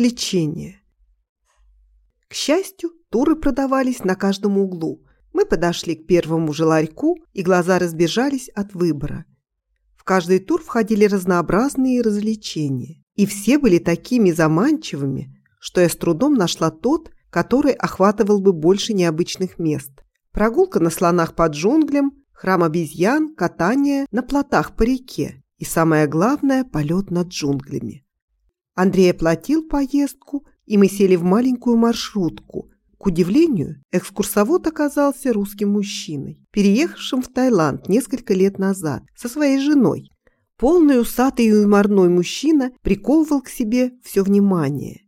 развлечения. К счастью, туры продавались на каждом углу. Мы подошли к первому же ларьку, и глаза разбежались от выбора. В каждый тур входили разнообразные развлечения, и все были такими заманчивыми, что я с трудом нашла тот, который охватывал бы больше необычных мест. Прогулка на слонах по джунглям, храм обезьян, катание на плотах по реке и, самое главное, полет над джунглями. Андрей оплатил поездку, и мы сели в маленькую маршрутку. К удивлению, экскурсовод оказался русским мужчиной, переехавшим в Таиланд несколько лет назад со своей женой. Полный усатый и юморной мужчина приковывал к себе все внимание.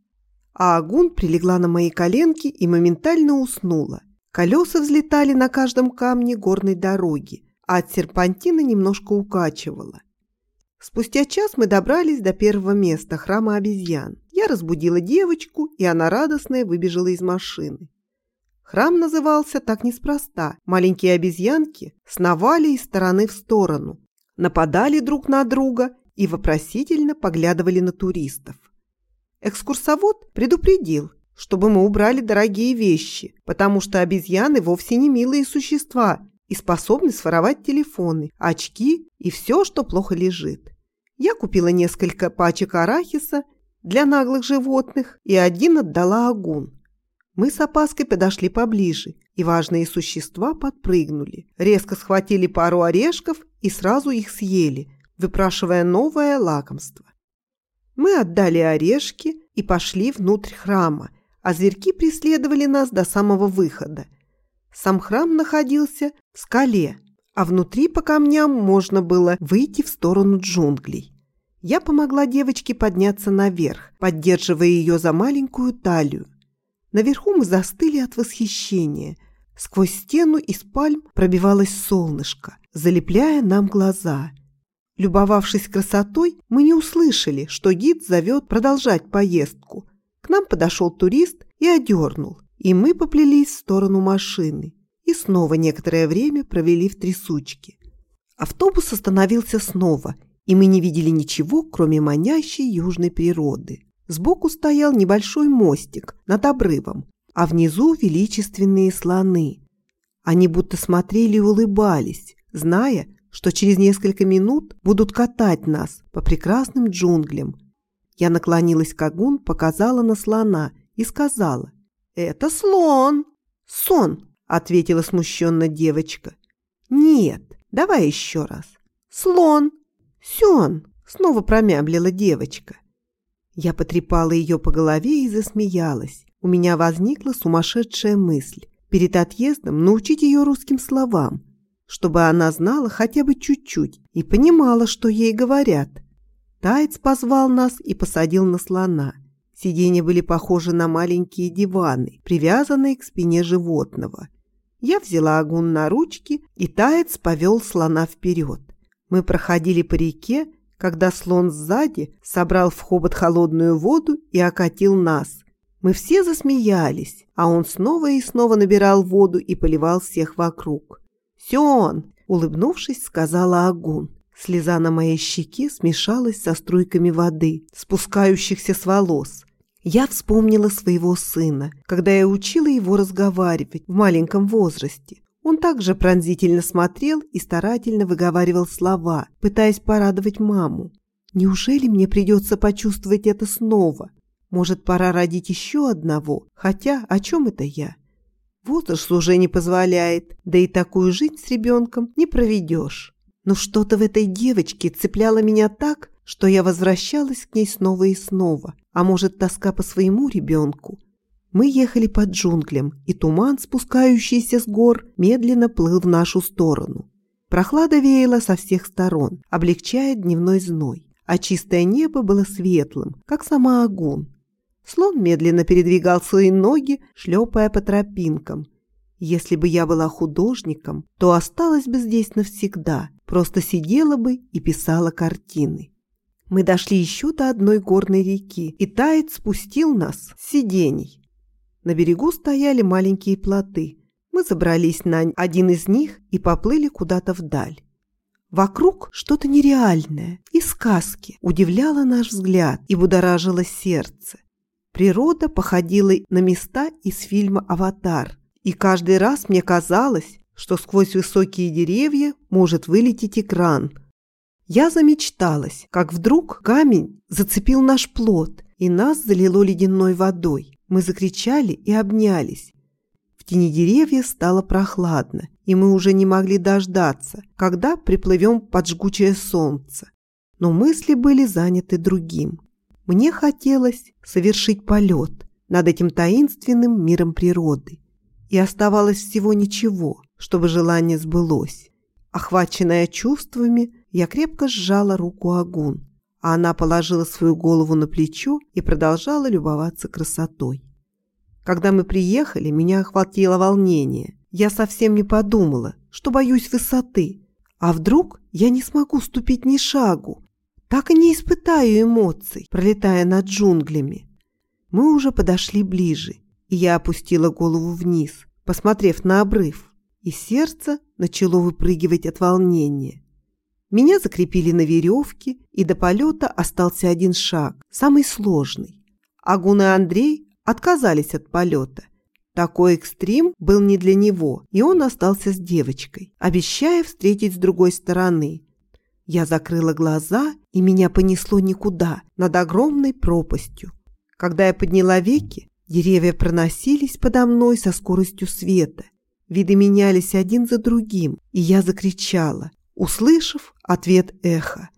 А Агун прилегла на мои коленки и моментально уснула. Колеса взлетали на каждом камне горной дороги, а от серпантина немножко укачивало. Спустя час мы добрались до первого места храма обезьян. Я разбудила девочку, и она радостная выбежала из машины. Храм назывался так неспроста. Маленькие обезьянки сновали из стороны в сторону, нападали друг на друга и вопросительно поглядывали на туристов. Экскурсовод предупредил, чтобы мы убрали дорогие вещи, потому что обезьяны вовсе не милые существа и способны своровать телефоны, очки и все, что плохо лежит. Я купила несколько пачек арахиса для наглых животных и один отдала Агун. Мы с опаской подошли поближе, и важные существа подпрыгнули, резко схватили пару орешков и сразу их съели, выпрашивая новое лакомство. Мы отдали орешки и пошли внутрь храма, а зверьки преследовали нас до самого выхода. Сам храм находился в скале, а внутри по камням можно было выйти в сторону джунглей. Я помогла девочке подняться наверх, поддерживая ее за маленькую талию. Наверху мы застыли от восхищения. Сквозь стену из пальм пробивалось солнышко, залепляя нам глаза. Любовавшись красотой, мы не услышали, что гид зовет продолжать поездку. К нам подошел турист и одернул, и мы поплелись в сторону машины и снова некоторое время провели в трясучке. Автобус остановился снова – и мы не видели ничего, кроме манящей южной природы. Сбоку стоял небольшой мостик над обрывом, а внизу величественные слоны. Они будто смотрели и улыбались, зная, что через несколько минут будут катать нас по прекрасным джунглям. Я наклонилась к огун, показала на слона и сказала, «Это слон!» «Сон!» — ответила смущенно девочка. «Нет, давай еще раз. Слон!» «Сён!» — снова промямлила девочка. Я потрепала ее по голове и засмеялась. У меня возникла сумасшедшая мысль перед отъездом научить ее русским словам, чтобы она знала хотя бы чуть-чуть и понимала, что ей говорят. Таец позвал нас и посадил на слона. Сиденья были похожи на маленькие диваны, привязанные к спине животного. Я взяла огун на ручки, и Таец повел слона вперед. Мы проходили по реке, когда слон сзади собрал в хобот холодную воду и окатил нас. Мы все засмеялись, а он снова и снова набирал воду и поливал всех вокруг. «Сион!» — улыбнувшись, сказала Агун. Слеза на моей щеке смешалась со струйками воды, спускающихся с волос. Я вспомнила своего сына, когда я учила его разговаривать в маленьком возрасте. Он также пронзительно смотрел и старательно выговаривал слова, пытаясь порадовать маму. Неужели мне придется почувствовать это снова? Может, пора родить еще одного? Хотя, о чем это я? Возраст уже не позволяет, да и такую жизнь с ребенком не проведешь. Но что-то в этой девочке цепляло меня так, что я возвращалась к ней снова и снова. А может, тоска по своему ребенку? Мы ехали под джунглям, и туман, спускающийся с гор, медленно плыл в нашу сторону. Прохлада веяла со всех сторон, облегчая дневной зной, а чистое небо было светлым, как сама огонь. Слон медленно передвигал свои ноги, шлепая по тропинкам. Если бы я была художником, то осталась бы здесь навсегда, просто сидела бы и писала картины. Мы дошли еще до одной горной реки, и таец спустил нас с сидений. На берегу стояли маленькие плоты. Мы забрались на один из них и поплыли куда-то вдаль. Вокруг что-то нереальное, из сказки, удивляло наш взгляд и будоражило сердце. Природа походила на места из фильма «Аватар». И каждый раз мне казалось, что сквозь высокие деревья может вылететь экран. Я замечталась, как вдруг камень зацепил наш плод, и нас залило ледяной водой. Мы закричали и обнялись. В тени деревьев стало прохладно, и мы уже не могли дождаться, когда приплывем под жгучее солнце. Но мысли были заняты другим. Мне хотелось совершить полет над этим таинственным миром природы. И оставалось всего ничего, чтобы желание сбылось. Охваченная чувствами, я крепко сжала руку Агун, а она положила свою голову на плечо и продолжала любоваться красотой. Когда мы приехали, меня охватило волнение. Я совсем не подумала, что боюсь высоты. А вдруг я не смогу ступить ни шагу? Так и не испытаю эмоций, пролетая над джунглями. Мы уже подошли ближе, и я опустила голову вниз, посмотрев на обрыв, и сердце начало выпрыгивать от волнения. Меня закрепили на веревке, и до полета остался один шаг, самый сложный. Агун и Андрей отказались от полета. Такой экстрим был не для него, и он остался с девочкой, обещая встретить с другой стороны. Я закрыла глаза, и меня понесло никуда, над огромной пропастью. Когда я подняла веки, деревья проносились подо мной со скоростью света. Виды менялись один за другим, и я закричала, услышав ответ эха.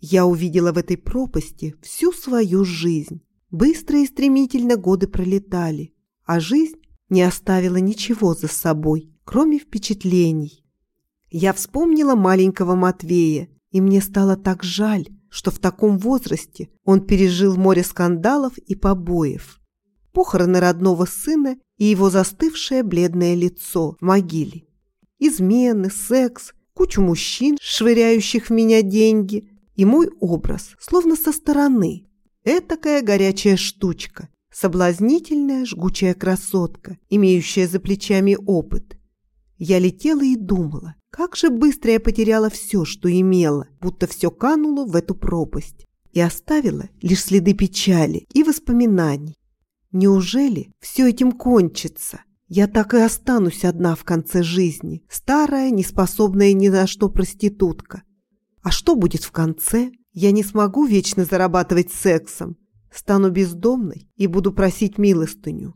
Я увидела в этой пропасти всю свою жизнь. Быстро и стремительно годы пролетали, а жизнь не оставила ничего за собой, кроме впечатлений. Я вспомнила маленького Матвея, и мне стало так жаль, что в таком возрасте он пережил море скандалов и побоев. Похороны родного сына и его застывшее бледное лицо в могиле. Измены, секс, кучу мужчин, швыряющих в меня деньги, и мой образ, словно со стороны, Этакая горячая штучка, соблазнительная жгучая красотка, имеющая за плечами опыт. Я летела и думала, как же быстро я потеряла все, что имела, будто все кануло в эту пропасть и оставила лишь следы печали и воспоминаний. Неужели все этим кончится? Я так и останусь одна в конце жизни, старая, неспособная ни на что проститутка. А что будет в конце? Я не смогу вечно зарабатывать сексом. Стану бездомной и буду просить милостыню.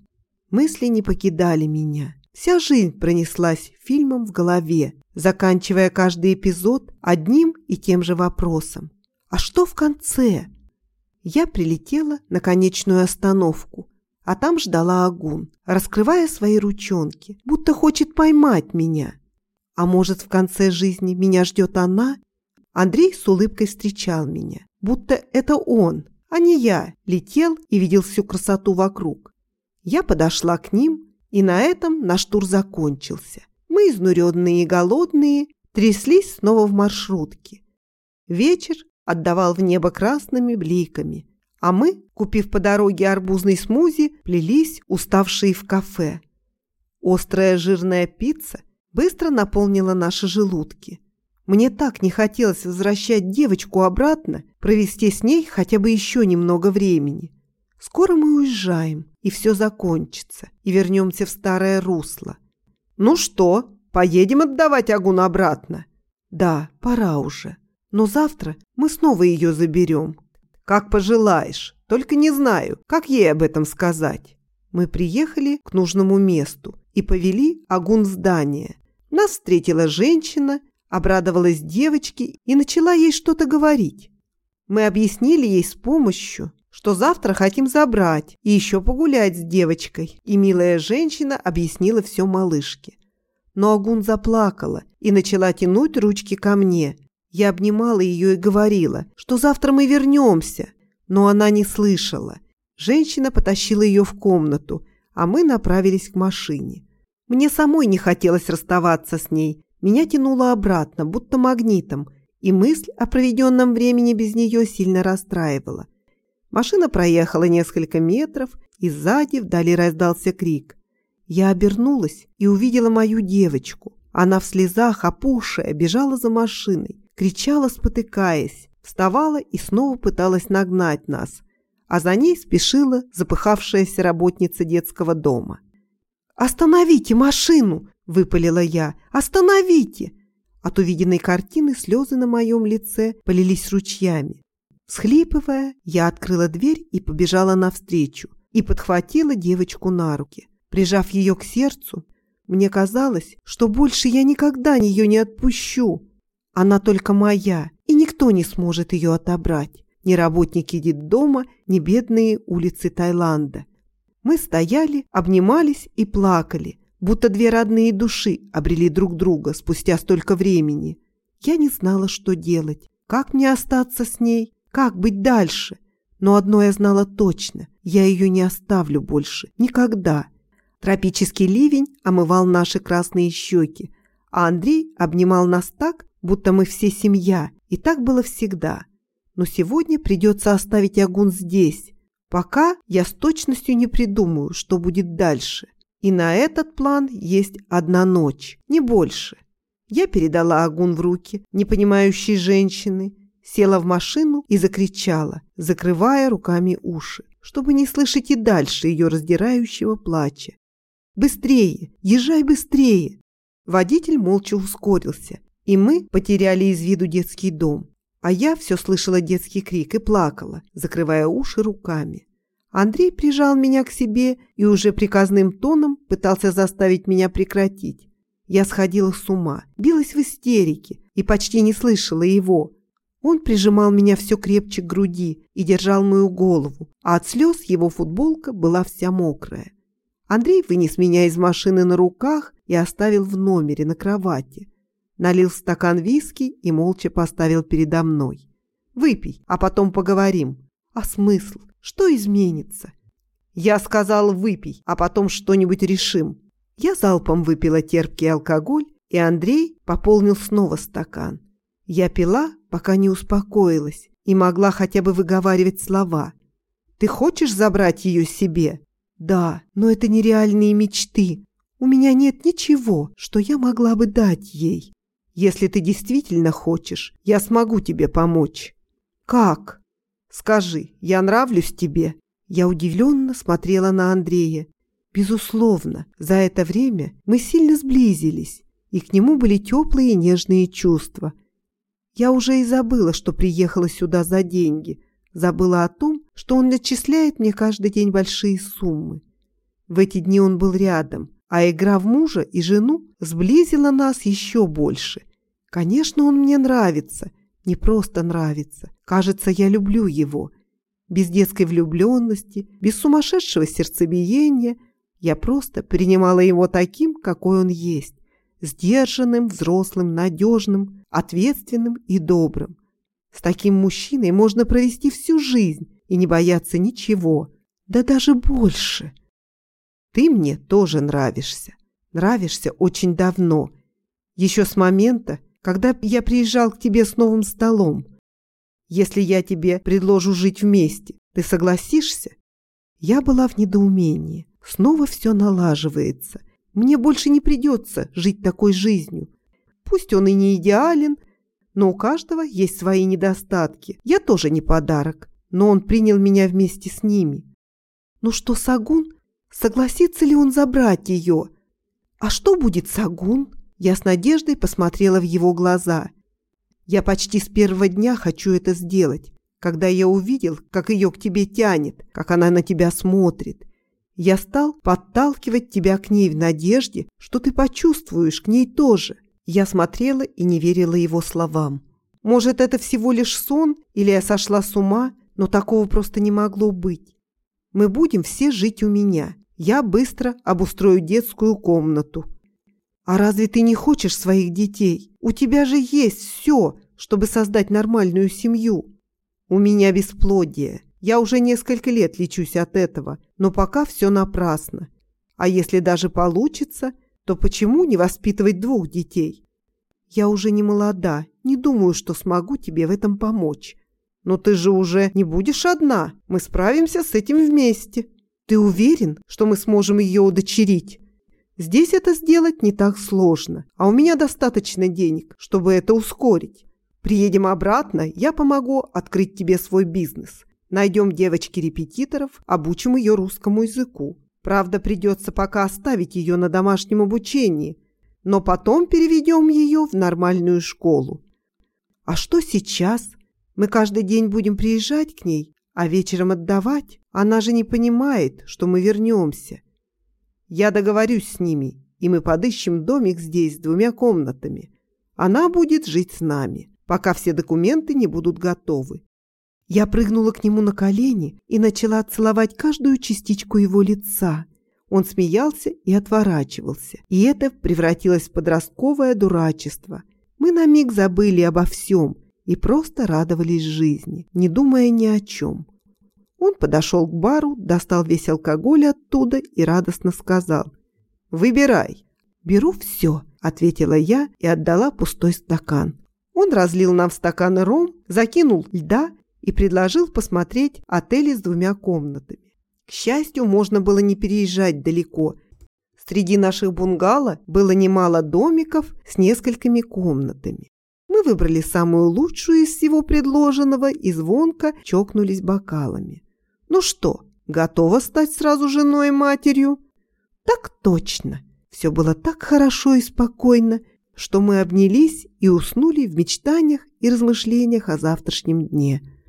Мысли не покидали меня. Вся жизнь пронеслась фильмом в голове, заканчивая каждый эпизод одним и тем же вопросом. А что в конце? Я прилетела на конечную остановку, а там ждала Агун, раскрывая свои ручонки, будто хочет поймать меня. А может, в конце жизни меня ждет она Андрей с улыбкой встречал меня, будто это он, а не я, летел и видел всю красоту вокруг. Я подошла к ним, и на этом наш тур закончился. Мы, изнуренные и голодные, тряслись снова в маршрутке. Вечер отдавал в небо красными бликами, а мы, купив по дороге арбузный смузи, плелись, уставшие в кафе. Острая жирная пицца быстро наполнила наши желудки. Мне так не хотелось возвращать девочку обратно, провести с ней хотя бы еще немного времени. Скоро мы уезжаем, и все закончится, и вернемся в старое русло. Ну что, поедем отдавать Агун обратно? Да, пора уже. Но завтра мы снова ее заберем. Как пожелаешь, только не знаю, как ей об этом сказать. Мы приехали к нужному месту и повели Агун здание. Нас встретила женщина Обрадовалась девочке и начала ей что-то говорить. Мы объяснили ей с помощью, что завтра хотим забрать и еще погулять с девочкой, и милая женщина объяснила все малышке. Но Агун заплакала и начала тянуть ручки ко мне. Я обнимала ее и говорила, что завтра мы вернемся, но она не слышала. Женщина потащила ее в комнату, а мы направились к машине. Мне самой не хотелось расставаться с ней, меня тянуло обратно, будто магнитом, и мысль о проведенном времени без нее сильно расстраивала. Машина проехала несколько метров, и сзади вдали раздался крик. Я обернулась и увидела мою девочку. Она в слезах, опухшая, бежала за машиной, кричала, спотыкаясь, вставала и снова пыталась нагнать нас. а за ней спешила запыхавшаяся работница детского дома. «Остановите машину!» – выпалила я. «Остановите!» От увиденной картины слезы на моем лице полились ручьями. Схлипывая, я открыла дверь и побежала навстречу и подхватила девочку на руки. Прижав ее к сердцу, мне казалось, что больше я никогда ее не отпущу. Она только моя, и никто не сможет ее отобрать. Ни работники детдома, ни бедные улицы Таиланда. Мы стояли, обнимались и плакали, будто две родные души обрели друг друга спустя столько времени. Я не знала, что делать, как мне остаться с ней, как быть дальше. Но одно я знала точно – я ее не оставлю больше, никогда. Тропический ливень омывал наши красные щеки, а Андрей обнимал нас так, будто мы все семья, и так было всегда. Но сегодня придется оставить Агун здесь, пока я с точностью не придумаю, что будет дальше. И на этот план есть одна ночь, не больше. Я передала Агун в руки непонимающей женщины, села в машину и закричала, закрывая руками уши, чтобы не слышать и дальше ее раздирающего плача. «Быстрее! Езжай быстрее!» Водитель молча ускорился, и мы потеряли из виду детский дом. А я все слышала детский крик и плакала, закрывая уши руками. Андрей прижал меня к себе и уже приказным тоном пытался заставить меня прекратить. Я сходила с ума, билась в истерике и почти не слышала его. Он прижимал меня все крепче к груди и держал мою голову, а от слез его футболка была вся мокрая. Андрей вынес меня из машины на руках и оставил в номере на кровати налил стакан виски и молча поставил передо мной. «Выпей, а потом поговорим». «А смысл? Что изменится?» «Я сказал, выпей, а потом что-нибудь решим». Я залпом выпила терпкий алкоголь, и Андрей пополнил снова стакан. Я пила, пока не успокоилась, и могла хотя бы выговаривать слова. «Ты хочешь забрать ее себе?» «Да, но это нереальные мечты. У меня нет ничего, что я могла бы дать ей». Если ты действительно хочешь, я смогу тебе помочь». «Как?» «Скажи, я нравлюсь тебе?» Я удивленно смотрела на Андрея. Безусловно, за это время мы сильно сблизились, и к нему были теплые и нежные чувства. Я уже и забыла, что приехала сюда за деньги, забыла о том, что он начисляет мне каждый день большие суммы. В эти дни он был рядом, а игра в мужа и жену сблизила нас еще больше. Конечно, он мне нравится, не просто нравится. Кажется, я люблю его. Без детской влюбленности, без сумасшедшего сердцебиения. Я просто принимала его таким, какой он есть. Сдержанным, взрослым, надежным, ответственным и добрым. С таким мужчиной можно провести всю жизнь и не бояться ничего. Да даже больше. Ты мне тоже нравишься. Нравишься очень давно. Еще с момента, когда я приезжал к тебе с новым столом. Если я тебе предложу жить вместе, ты согласишься? Я была в недоумении. Снова все налаживается. Мне больше не придется жить такой жизнью. Пусть он и не идеален, но у каждого есть свои недостатки. Я тоже не подарок, но он принял меня вместе с ними. Ну что, Сагун Согласится ли он забрать ее? А что будет Сагун? Я с надеждой посмотрела в его глаза. Я почти с первого дня хочу это сделать. Когда я увидел, как ее к тебе тянет, как она на тебя смотрит, я стал подталкивать тебя к ней в надежде, что ты почувствуешь к ней тоже. Я смотрела и не верила его словам. Может, это всего лишь сон, или я сошла с ума, но такого просто не могло быть. Мы будем все жить у меня. Я быстро обустрою детскую комнату. А разве ты не хочешь своих детей? У тебя же есть все, чтобы создать нормальную семью. У меня бесплодие. Я уже несколько лет лечусь от этого, но пока все напрасно. А если даже получится, то почему не воспитывать двух детей? Я уже не молода, не думаю, что смогу тебе в этом помочь. Но ты же уже не будешь одна. Мы справимся с этим вместе. Ты уверен, что мы сможем ее удочерить? Здесь это сделать не так сложно, а у меня достаточно денег, чтобы это ускорить. Приедем обратно, я помогу открыть тебе свой бизнес. Найдем девочки-репетиторов, обучим ее русскому языку. Правда, придется пока оставить ее на домашнем обучении, но потом переведем ее в нормальную школу. А что сейчас? Мы каждый день будем приезжать к ней, а вечером отдавать? Она же не понимает, что мы вернемся. Я договорюсь с ними, и мы подыщем домик здесь с двумя комнатами. Она будет жить с нами, пока все документы не будут готовы. Я прыгнула к нему на колени и начала целовать каждую частичку его лица. Он смеялся и отворачивался, и это превратилось в подростковое дурачество. Мы на миг забыли обо всем и просто радовались жизни, не думая ни о чем. Он подошел к бару, достал весь алкоголь оттуда и радостно сказал «Выбирай». «Беру все», — ответила я и отдала пустой стакан. Он разлил нам в стаканы ром, закинул льда и предложил посмотреть отели с двумя комнатами. К счастью, можно было не переезжать далеко. Среди наших бунгало было немало домиков с несколькими комнатами. Выбрали самую лучшую из всего предложенного и звонко чокнулись бокалами. «Ну что, готова стать сразу женой и матерью?» «Так точно!» Все было так хорошо и спокойно, что мы обнялись и уснули в мечтаниях и размышлениях о завтрашнем дне –